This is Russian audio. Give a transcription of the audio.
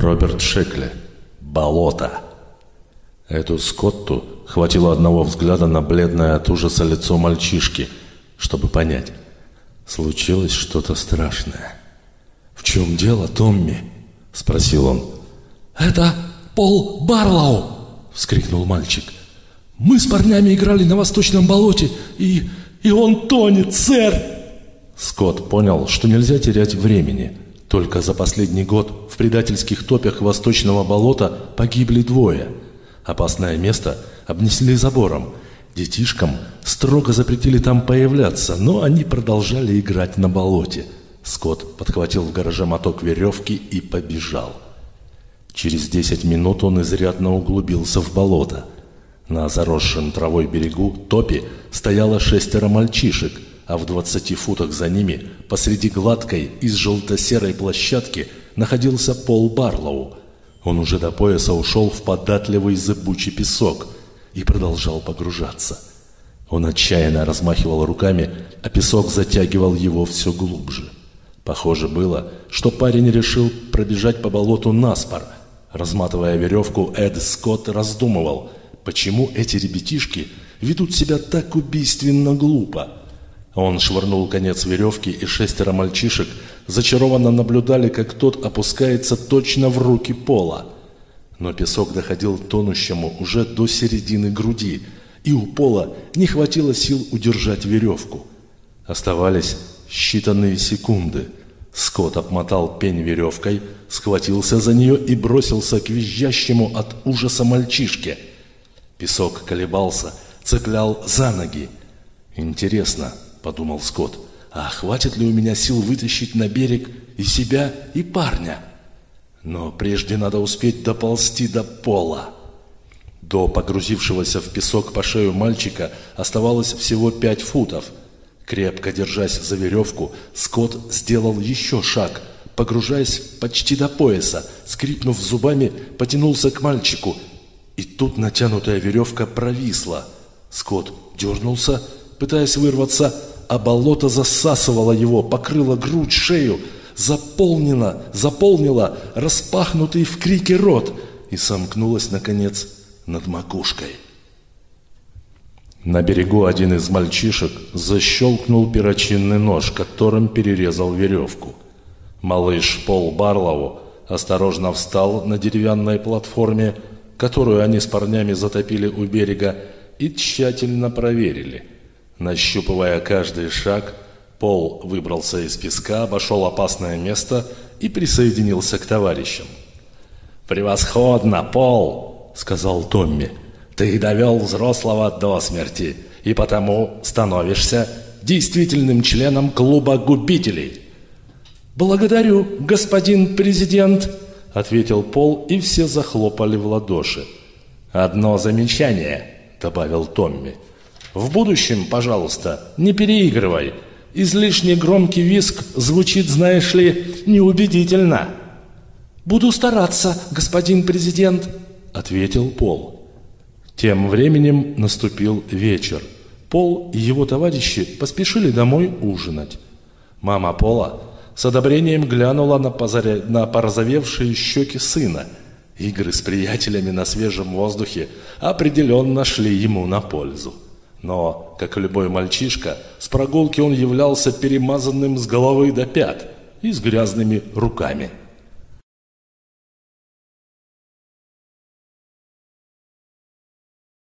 Роберт Шекли. Болото. Эту Скотту хватило одного взгляда на бледное от ужаса лицо мальчишки, чтобы понять. Случилось что-то страшное. «В чем дело, Томми?» – спросил он. «Это Пол Барлоу!» – вскрикнул мальчик. «Мы с парнями играли на Восточном болоте, и... и он тонет, сэр!» Скотт понял, что нельзя терять времени. Только за последний год в предательских топях Восточного болота погибли двое. Опасное место обнесли забором. Детишкам строго запретили там появляться, но они продолжали играть на болоте. Скотт подхватил в гараже моток веревки и побежал. Через десять минут он изрядно углубился в болото. На заросшем травой берегу топи стояло шестеро мальчишек – а в 20 футах за ними, посреди гладкой из желто-серой площадки, находился Пол Барлоу. Он уже до пояса ушел в податливый зыбучий песок и продолжал погружаться. Он отчаянно размахивал руками, а песок затягивал его все глубже. Похоже было, что парень решил пробежать по болоту наспор. Разматывая веревку, Эд Скотт раздумывал, почему эти ребятишки ведут себя так убийственно глупо. Он швырнул конец веревки, и шестеро мальчишек зачарованно наблюдали, как тот опускается точно в руки пола. Но песок доходил тонущему уже до середины груди, и у пола не хватило сил удержать веревку. Оставались считанные секунды. Скотт обмотал пень веревкой, схватился за нее и бросился к визжащему от ужаса мальчишке. Песок колебался, цеплял за ноги. Интересно, подумал Скотт. А хватит ли у меня сил вытащить на берег и себя, и парня? Но прежде надо успеть доползти до пола. До погрузившегося в песок по шею мальчика оставалось всего пять футов. Крепко держась за веревку, Скотт сделал еще шаг, погружаясь почти до пояса, скрипнув зубами, потянулся к мальчику. И тут натянутая веревка провисла. Скотт дернулся, пытаясь вырваться, а болото засасывало его, покрыло грудь, шею, заполнило, заполнило распахнутый в крике рот и сомкнулось, наконец, над макушкой. На берегу один из мальчишек защелкнул перочинный нож, которым перерезал веревку. Малыш Пол Барлоу осторожно встал на деревянной платформе, которую они с парнями затопили у берега, и тщательно проверили – Нащупывая каждый шаг, Пол выбрался из песка, обошел опасное место и присоединился к товарищам. «Превосходно, Пол!» — сказал Томми. «Ты довел взрослого до смерти, и потому становишься действительным членом клуба губителей». «Благодарю, господин президент!» — ответил Пол, и все захлопали в ладоши. «Одно замечание», — добавил Томми. В будущем, пожалуйста, не переигрывай. Излишне громкий виск звучит, знаешь ли, неубедительно. «Буду стараться, господин президент», — ответил Пол. Тем временем наступил вечер. Пол и его товарищи поспешили домой ужинать. Мама Пола с одобрением глянула на, позаря... на порозовевшие щеки сына. Игры с приятелями на свежем воздухе определенно шли ему на пользу. Но, как и любой мальчишка, с прогулки он являлся перемазанным с головы до пят и с грязными руками –